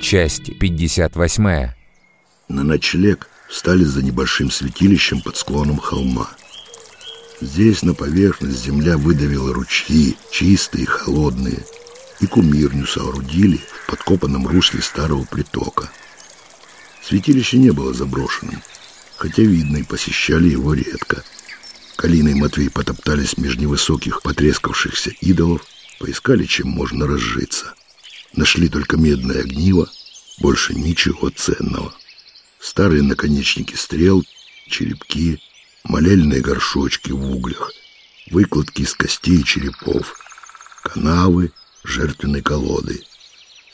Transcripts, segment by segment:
Часть 58. На ночлег встали за небольшим святилищем под склоном холма. Здесь на поверхность земля выдавила ручьи, чистые, холодные, и кумирню соорудили в подкопанном русле старого притока. Святилище не было заброшенным, хотя видно и посещали его редко. Калина и Матвей потоптались между невысоких потрескавшихся идолов, поискали, чем можно разжиться. Нашли только медное огниво, больше ничего ценного. Старые наконечники стрел, черепки, молельные горшочки в углях, выкладки из костей и черепов, канавы, жертвенной колоды.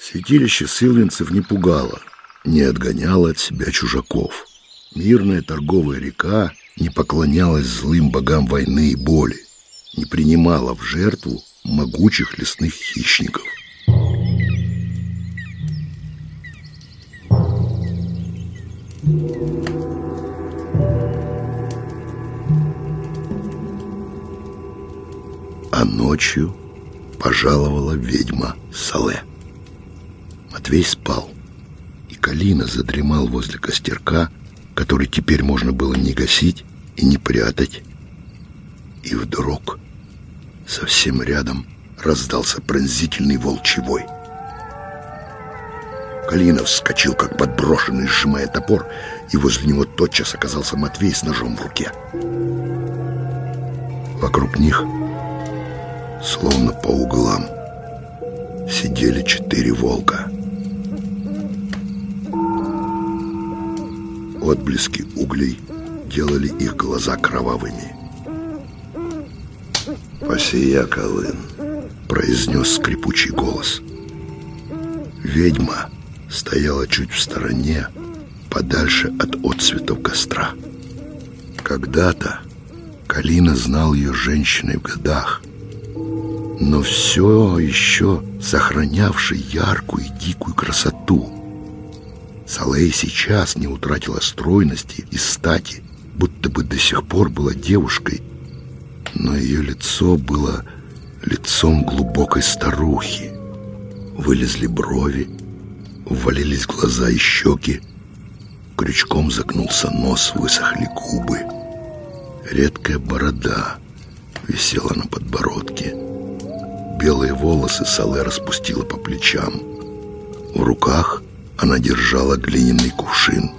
Святилище сылвинцев не пугало, не отгоняло от себя чужаков. Мирная торговая река не поклонялась злым богам войны и боли, не принимала в жертву могучих лесных хищников. А ночью пожаловала ведьма Сале. Матвей спал, и Калина задремал возле костерка, который теперь можно было не гасить и не прятать. И вдруг совсем рядом раздался пронзительный волчий вой. Калина вскочил, как подброшенный, сжимая топор, и возле него тотчас оказался Матвей с ножом в руке. Вокруг них словно по углам, сидели четыре волка. Отблески углей делали их глаза кровавыми. «Посия, Колын!» — произнес скрипучий голос. Ведьма стояла чуть в стороне, подальше от отцветов костра. Когда-то Калина знал ее женщиной в годах — но все еще сохранявший яркую и дикую красоту. Салей сейчас не утратила стройности и стати, будто бы до сих пор была девушкой, но ее лицо было лицом глубокой старухи. Вылезли брови, ввалились глаза и щеки, крючком загнулся нос, высохли губы. Редкая борода висела на подбородке — Белые волосы Сале распустила по плечам. В руках она держала глиняный кувшин.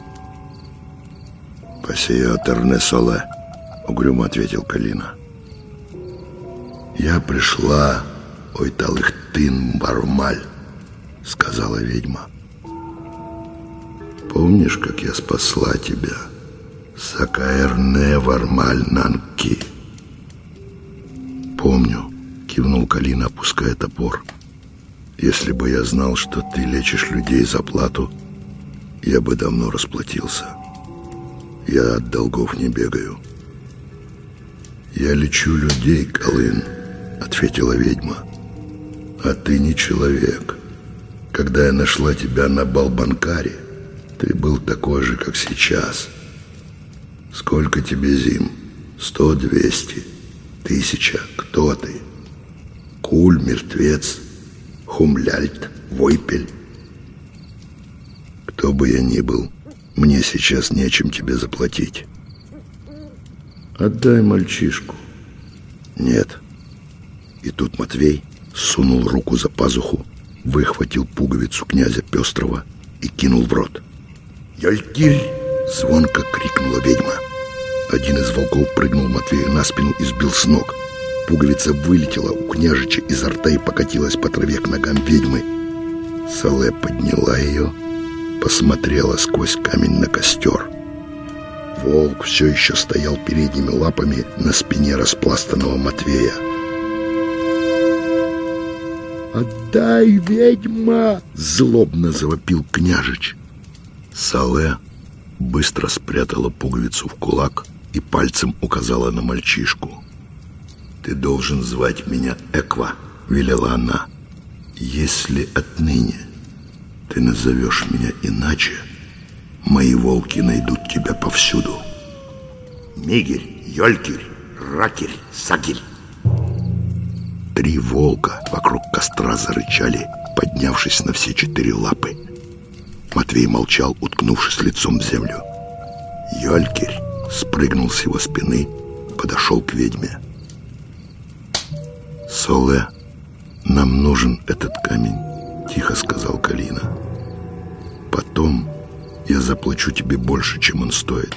«Пасея Терне Соле», — угрюмо ответил Калина. «Я пришла, ой талых тын бармаль», — сказала ведьма. «Помнишь, как я спасла тебя? Сакаэрне вармаль нанки». «Помню», кивнул Калина, опуская топор. Если бы я знал, что ты лечишь людей за плату, я бы давно расплатился. Я от долгов не бегаю. Я лечу людей, Колын, ответила ведьма. А ты не человек. Когда я нашла тебя на Балбанкаре, ты был такой же, как сейчас. Сколько тебе зим? Сто, двести, тысяча. Кто ты? Куль, мертвец, хумляльт, войпель. Кто бы я ни был, мне сейчас нечем тебе заплатить. Отдай мальчишку. Нет. И тут Матвей сунул руку за пазуху, выхватил пуговицу князя Пестрова и кинул в рот. «Ялькирь!» — звонко крикнула ведьма. Один из волков прыгнул Матвею на спину и сбил с ног — Пуговица вылетела у княжича изо рта и покатилась по траве к ногам ведьмы. Сале подняла ее, посмотрела сквозь камень на костер. Волк все еще стоял передними лапами на спине распластанного Матвея. «Отдай, ведьма!» — злобно завопил княжич. Сале быстро спрятала пуговицу в кулак и пальцем указала на мальчишку. «Ты должен звать меня Эква», — велела она. «Если отныне ты назовешь меня иначе, мои волки найдут тебя повсюду». «Мигель, Йолькирь, Ракель, Сагель». Три волка вокруг костра зарычали, поднявшись на все четыре лапы. Матвей молчал, уткнувшись лицом в землю. Йолькирь спрыгнул с его спины, подошел к ведьме. «Соле, нам нужен этот камень», — тихо сказал Калина. «Потом я заплачу тебе больше, чем он стоит.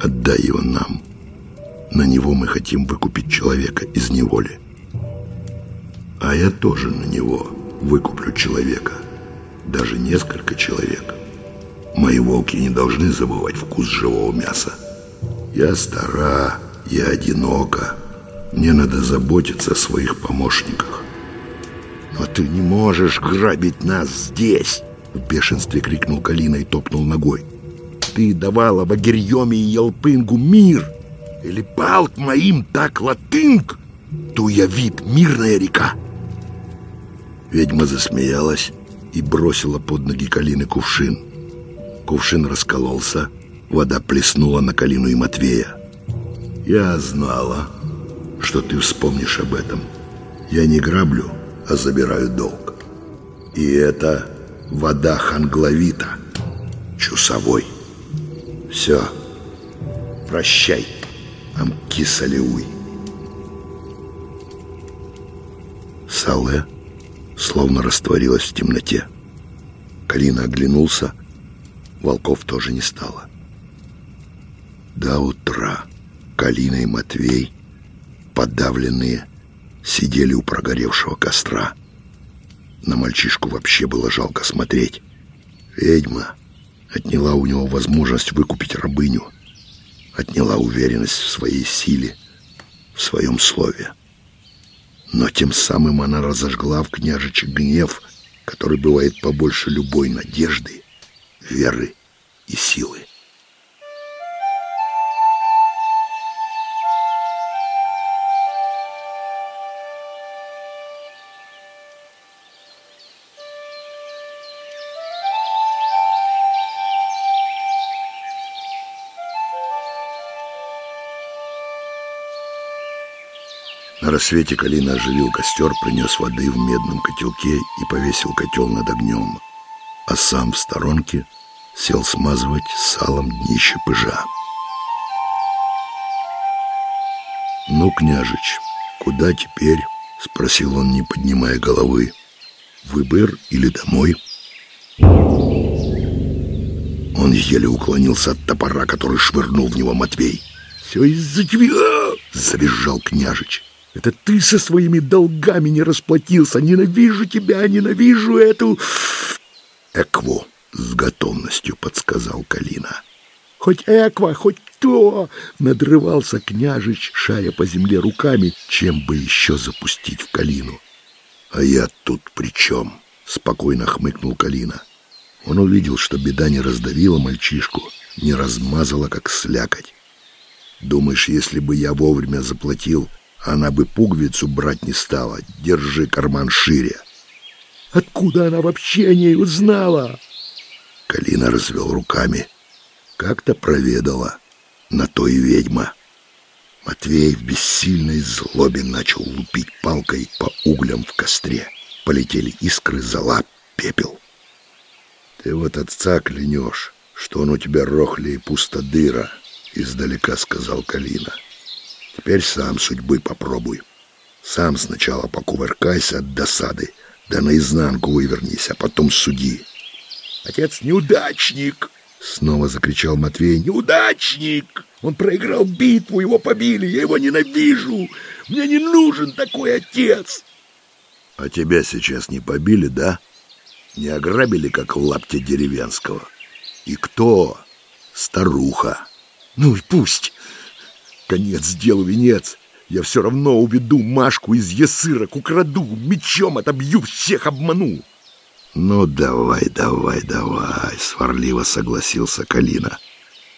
Отдай его нам. На него мы хотим выкупить человека из неволи. А я тоже на него выкуплю человека, даже несколько человек. Мои волки не должны забывать вкус живого мяса. Я стара, я одинока, мне надо заботиться о своих помощниках. Но ты не можешь грабить нас здесь, в бешенстве крикнул Калина и топнул ногой. Ты давала Багирьоме и Елпынгу мир, или палк моим так латынг, туя вид мирная река. Ведьма засмеялась и бросила под ноги Калины кувшин. Кувшин раскололся, вода плеснула на Калину и Матвея. «Я знала, что ты вспомнишь об этом. Я не граблю, а забираю долг. И это вода хангловита, чусовой. Все, прощай, Амкисалиуй». Сале словно растворилась в темноте. Калина оглянулся, волков тоже не стало. До утра Калина и Матвей, подавленные, сидели у прогоревшего костра. На мальчишку вообще было жалко смотреть. Ведьма отняла у него возможность выкупить рабыню, отняла уверенность в своей силе, в своем слове. Но тем самым она разожгла в княжиче гнев, который бывает побольше любой надежды, веры и силы. На рассвете Калина оживил костер, принес воды в медном котелке и повесил котел над огнем, а сам в сторонке сел смазывать салом днище пыжа. «Ну, княжич, куда теперь?» — спросил он, не поднимая головы. «В Ибыр или домой?» Он еле уклонился от топора, который швырнул в него Матвей. «Все из-за тебя!» — завизжал княжич. Это ты со своими долгами не расплатился. Ненавижу тебя, ненавижу эту... Экву с готовностью подсказал Калина. Хоть Эква, хоть кто, надрывался княжич, шая по земле руками, чем бы еще запустить в Калину. А я тут при чем? Спокойно хмыкнул Калина. Он увидел, что беда не раздавила мальчишку, не размазала, как слякоть. Думаешь, если бы я вовремя заплатил, она бы пуговицу брать не стала. Держи карман шире. Откуда она вообще о ней узнала? Калина развел руками. Как-то проведала. На то и ведьма. Матвей в бессильной злобе начал лупить палкой по углям в костре. Полетели искры, зола, пепел. Ты вот отца клянешь, что он у тебя рохли и пустодыра, издалека сказал Калина. — Теперь сам судьбы попробуй. Сам сначала покувыркайся от досады, да наизнанку вывернись, а потом суди. Отец неудачник! Снова закричал Матвей. Неудачник! Он проиграл битву, его побили, я его ненавижу! Мне не нужен такой отец! А тебя сейчас не побили, да? Не ограбили, как в лапте деревенского? И кто? Старуха. Ну и пусть. Конец делу венец. Я все равно уведу Машку из Есырок, украду, мечом отобью, всех обману. Ну, давай, давай, давай, сварливо согласился Калина.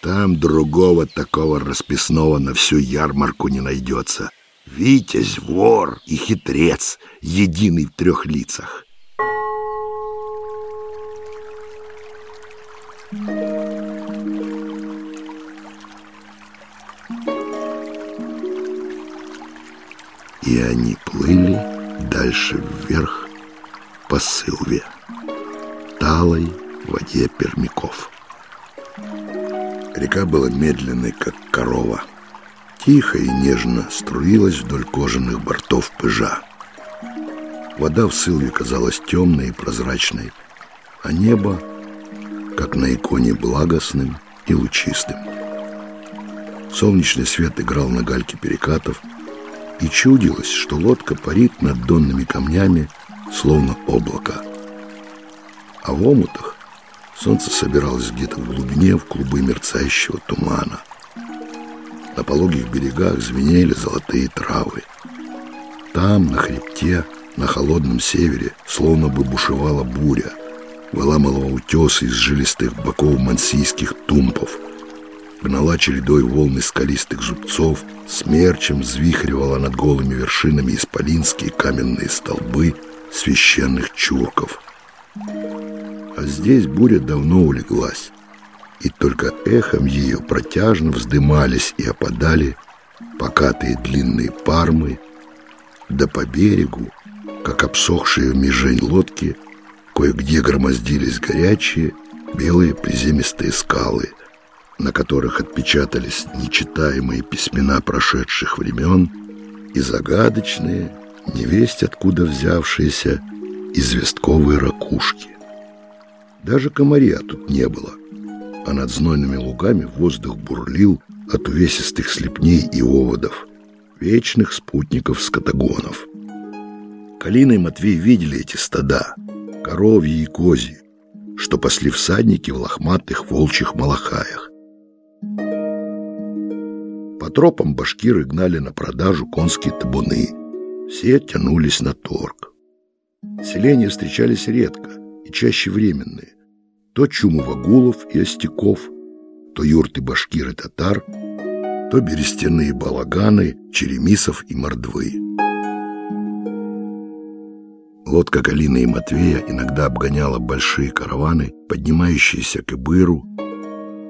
Там другого такого расписного на всю ярмарку не найдется. Витязь, вор и хитрец, единый в трех лицах. И они плыли дальше вверх по Сылве, талой воде пермяков. Река была медленной, как корова. Тихо и нежно струилась вдоль кожаных бортов пыжа. Вода в Сылве казалась темной и прозрачной, а небо, как на иконе, благостным и лучистым. Солнечный свет играл на гальке перекатов, и чудилось, что лодка парит над донными камнями, словно облако. А в омутах солнце собиралось где-то в глубине в клубы мерцающего тумана. На пологих берегах звенели золотые травы. Там, на хребте, на холодном севере, словно бы бушевала буря, выламывала утесы из жилистых боков мансийских тумпов — гнала чередой волны скалистых зубцов, смерчем взвихривала над голыми вершинами исполинские каменные столбы священных чурков. А здесь буря давно улеглась, и только эхом ее протяжно вздымались и опадали покатые длинные пармы, да по берегу, как обсохшие межень лодки, кое-где громоздились горячие белые приземистые скалы — на которых отпечатались нечитаемые письмена прошедших времен и загадочные, невесть откуда взявшиеся, известковые ракушки. Даже комарья тут не было, а над знойными лугами воздух бурлил от увесистых слепней и оводов, вечных спутников скотагонов. Калина и Матвей видели эти стада, коровьи и кози, что пасли всадники в лохматых волчьих малахаях. Тропам башкиры гнали на продажу конские табуны. Все тянулись на торг. Селения встречались редко и чаще временные. То чумы вагулов и остяков, то юрты башкир и татар, то берестяные балаганы, черемисов и мордвы. Лодка Галины и Матвея иногда обгоняла большие караваны, поднимающиеся к Ибыру,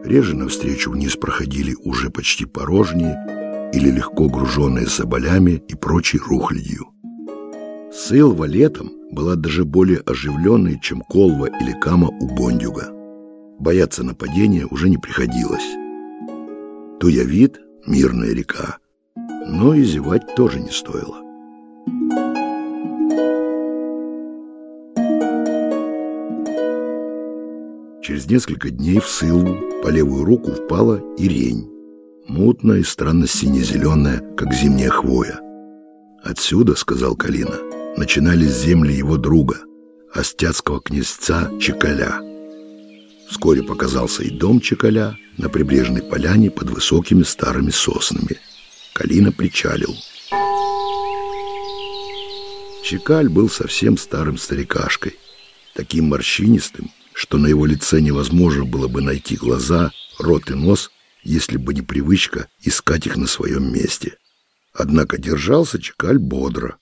Реже навстречу вниз проходили уже почти порожние или легко груженные соболями и прочей рухлядью. Сылва летом была даже более оживленной, чем Колва или Кама у Бондюга. Бояться нападения уже не приходилось. Туявид — мирная река, но и зевать тоже не стоило. Через несколько дней в Сылву по левую руку впала ирень, мутная и странно сине-зеленая, как зимняя хвоя. Отсюда, сказал Калина, начинались земли его друга, остяцкого князца Чекаля. Вскоре показался и дом Чекаля на прибрежной поляне под высокими старыми соснами. Калина причалил. Чекаль был совсем старым старикашкой, таким морщинистым, что на его лице невозможно было бы найти глаза, рот и нос, если бы не привычка искать их на своем месте. Однако держался Чекаль бодро.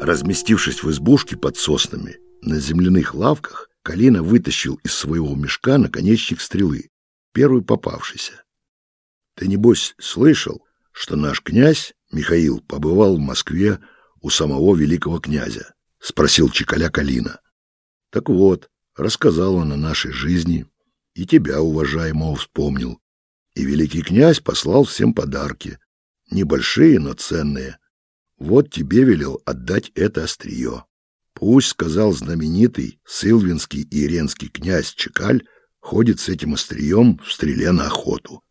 Разместившись в избушке под соснами, на земляных лавках, Калина вытащил из своего мешка наконечник стрелы, первый попавшийся. Ты, небось, слышал, что наш князь Михаил побывал в Москве у самого великого князя? — спросил Чекаля Калина. Так вот, рассказал он о нашей жизни, и тебя, уважаемого, вспомнил. И великий князь послал всем подарки, небольшие, но ценные. Вот тебе велел отдать это острие. Пусть, сказал знаменитый сылвинский и иренский князь Чекаль, ходит с этим острием в стреле на охоту.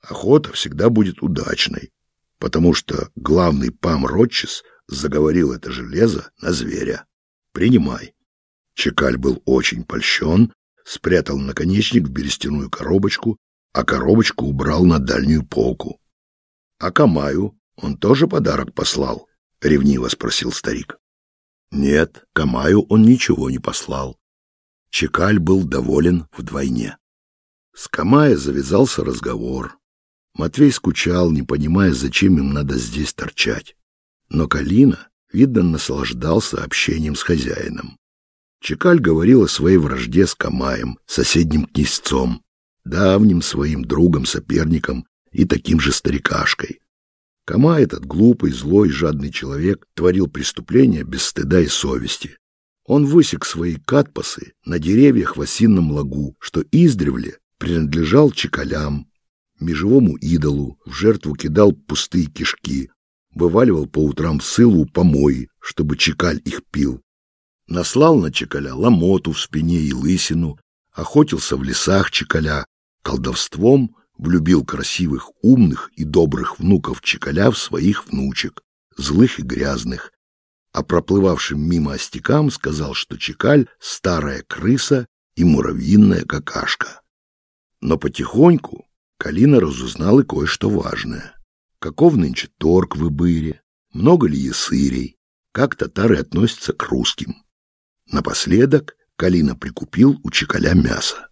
Охота всегда будет удачной, потому что главный пам Ротчис заговорил это железо на зверя. Принимай. Чекаль был очень польщен, спрятал наконечник в берестяную коробочку, а коробочку убрал на дальнюю полку. — А Камаю он тоже подарок послал? — ревниво спросил старик. — Нет, Камаю он ничего не послал. Чекаль был доволен вдвойне. С Камая завязался разговор. Матвей скучал, не понимая, зачем им надо здесь торчать. Но Калина, видно, наслаждался общением с хозяином. Чекаль говорил о своей вражде с Камаем, соседним князцом, давним своим другом-соперником и таким же старикашкой. Камай, этот глупый, злой, жадный человек, творил преступления без стыда и совести. Он высек свои катпасы на деревьях в осинном лагу, что издревле принадлежал чекалям, межевому идолу, в жертву кидал пустые кишки, вываливал по утрам в сылу помои, чтобы чекаль их пил. Наслал на чекаля ломоту в спине и лысину, охотился в лесах чекаля, колдовством влюбил красивых, умных и добрых внуков чекаля в своих внучек, злых и грязных, а проплывавшим мимо остякам сказал, что чекаль — старая крыса и муравьиная какашка. Но потихоньку Калина разузнал и кое-что важное. Каков нынче торг в Ибыре, много ли ясырей, как татары относятся к русским. Напоследок Калина прикупил у Чекаля мясо.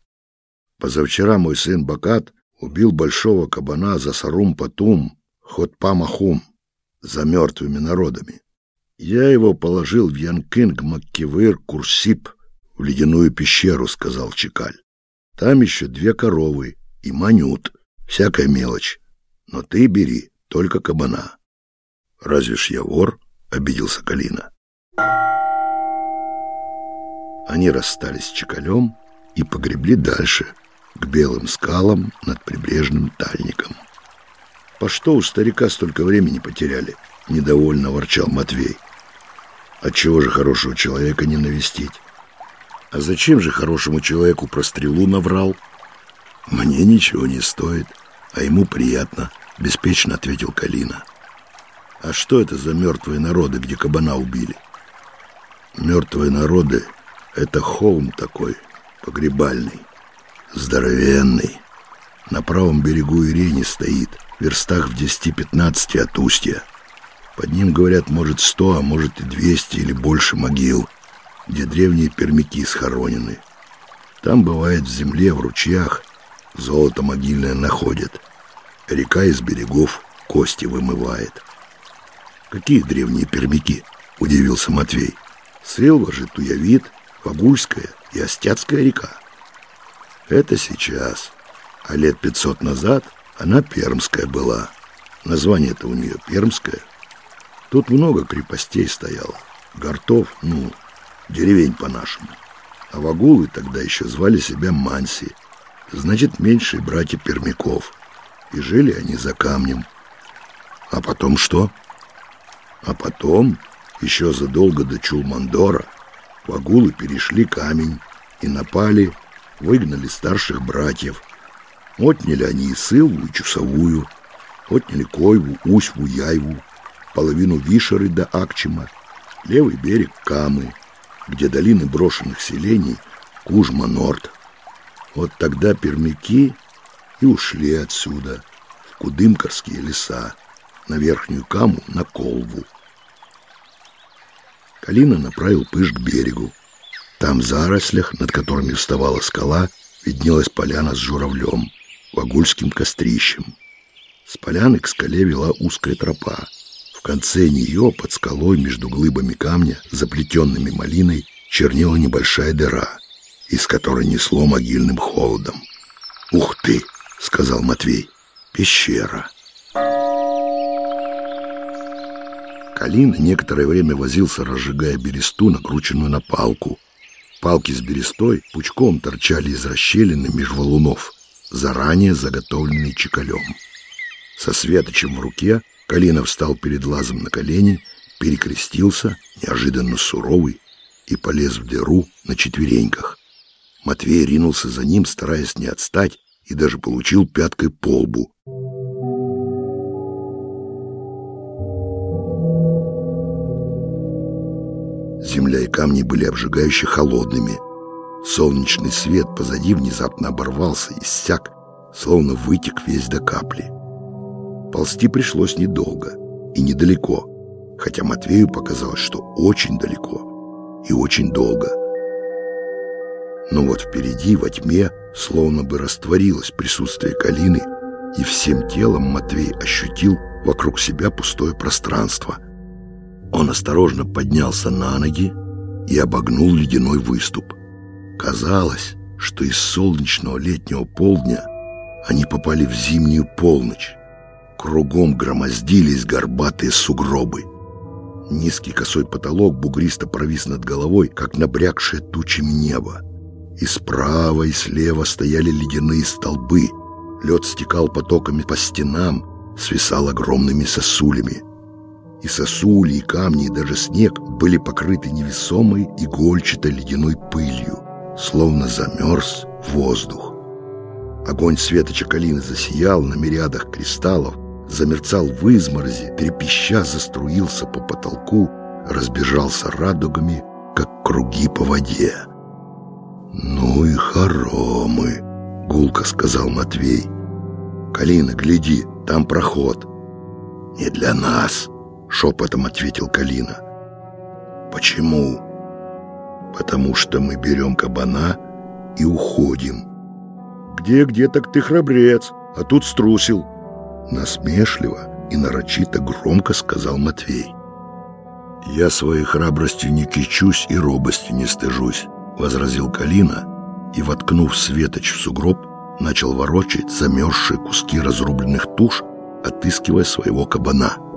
Позавчера мой сын Бакат убил большого кабана за Сарум-Патум, Хотпамахум, за мертвыми народами. Я его положил в Янкинг Маккивыр Курсип, в ледяную пещеру, сказал Чекаль. Там еще две коровы и манют, всякая мелочь. Но ты бери только кабана. Разве ж я вор? Обиделся Калина. Они расстались с Чекалем и погребли дальше, к белым скалам над прибрежным тальником. «По что у старика столько времени потеряли?» — недовольно ворчал Матвей. «Отчего же хорошего человека не навестить?» «А зачем же хорошему человеку про стрелу наврал?» «Мне ничего не стоит, а ему приятно», — беспечно ответил Калина. «А что это за мертвые народы, где кабана убили?» «Мертвые народы — это холм такой, погребальный, здоровенный. На правом берегу Ирени стоит, в верстах в 10-15 от устья. Под ним, говорят, может, сто, а может и двести или больше могил, где древние пермяки схоронены. Там, бывает, в земле, в ручьях, золото могильное находят. Река из берегов кости вымывает. «Какие древние пермяки?» — удивился Матвей. «Сылва же, Туявит, Вагульская и Остяцкая река». Это сейчас. А лет пятьсот назад она Пермская была. Название-то у нее Пермское. Тут много крепостей стояло. Гортов, ну, деревень по-нашему. А вагулы тогда еще звали себя Манси. Значит, меньшие братья Пермяков. И жили они за камнем. А потом что? А потом, еще задолго до Чулмандора, вагулы перешли камень и напали выгнали старших братьев. Отняли они и Сылву, и Чусовую, отняли Койву, Усьву, Яйву, половину Вишеры до Акчима, левый берег Камы, где долины брошенных селений Кужма-Норд. Вот тогда пермяки и ушли отсюда, в Кудымкарские леса, на Верхнюю Каму, на Колву. Калина направил пыш к берегу. Там в зарослях, над которыми вставала скала, виднелась поляна с журавлем, вагульским кострищем. С поляны к скале вела узкая тропа. В конце нее, под скалой, между глыбами камня, заплетенными малиной, чернела небольшая дыра, из которой несло могильным холодом. «Ух ты!» — сказал Матвей. «Пещера!» Калина некоторое время возился, разжигая бересту, накрученную на палку — Палки с берестой пучком торчали из расщелины меж валунов, заранее заготовленный чекалем. Со светочем в руке Калинов встал перед лазом на колени, перекрестился, неожиданно суровый, и полез в дыру на четвереньках. Матвей ринулся за ним, стараясь не отстать, и даже получил пяткой по лбу. Земля и камни были обжигающе холодными. Солнечный свет позади внезапно оборвался и стяг, словно вытек весь до капли. Ползти пришлось недолго и недалеко, хотя Матвею показалось, что очень далеко и очень долго. Но вот впереди, во тьме, словно бы растворилось присутствие Калины, и всем телом Матвей ощутил вокруг себя пустое пространство — он осторожно поднялся на ноги и обогнул ледяной выступ. Казалось, что из солнечного летнего полдня они попали в зимнюю полночь. Кругом громоздились горбатые сугробы. Низкий косой потолок бугристо провис над головой, как набрякшее тучами небо. И справа, и слева стояли ледяные столбы. Лед стекал потоками по стенам, свисал огромными сосулями. И сосули, и камни, и даже снег были покрыты невесомой игольчатой ледяной пылью, словно замерз воздух. Огонь света чакалины засиял на мириадах кристаллов, замерцал в изморозе, трепеща заструился по потолку, разбежался радугами, как круги по воде. «Ну и хоромы!» — гулко сказал Матвей. «Калина, гляди, там проход». «Не для нас!» — шепотом ответил Калина. «Почему?» «Потому что мы берем кабана и уходим». «Где-где, так ты храбрец, а тут струсил», Насмешливо и нарочито громко сказал Матвей. «Я своей храбростью не кичусь и робости не стыжусь», — возразил Калина и, воткнув светоч в сугроб, начал ворочать замерзшие куски разрубленных туш, отыскивая своего кабана —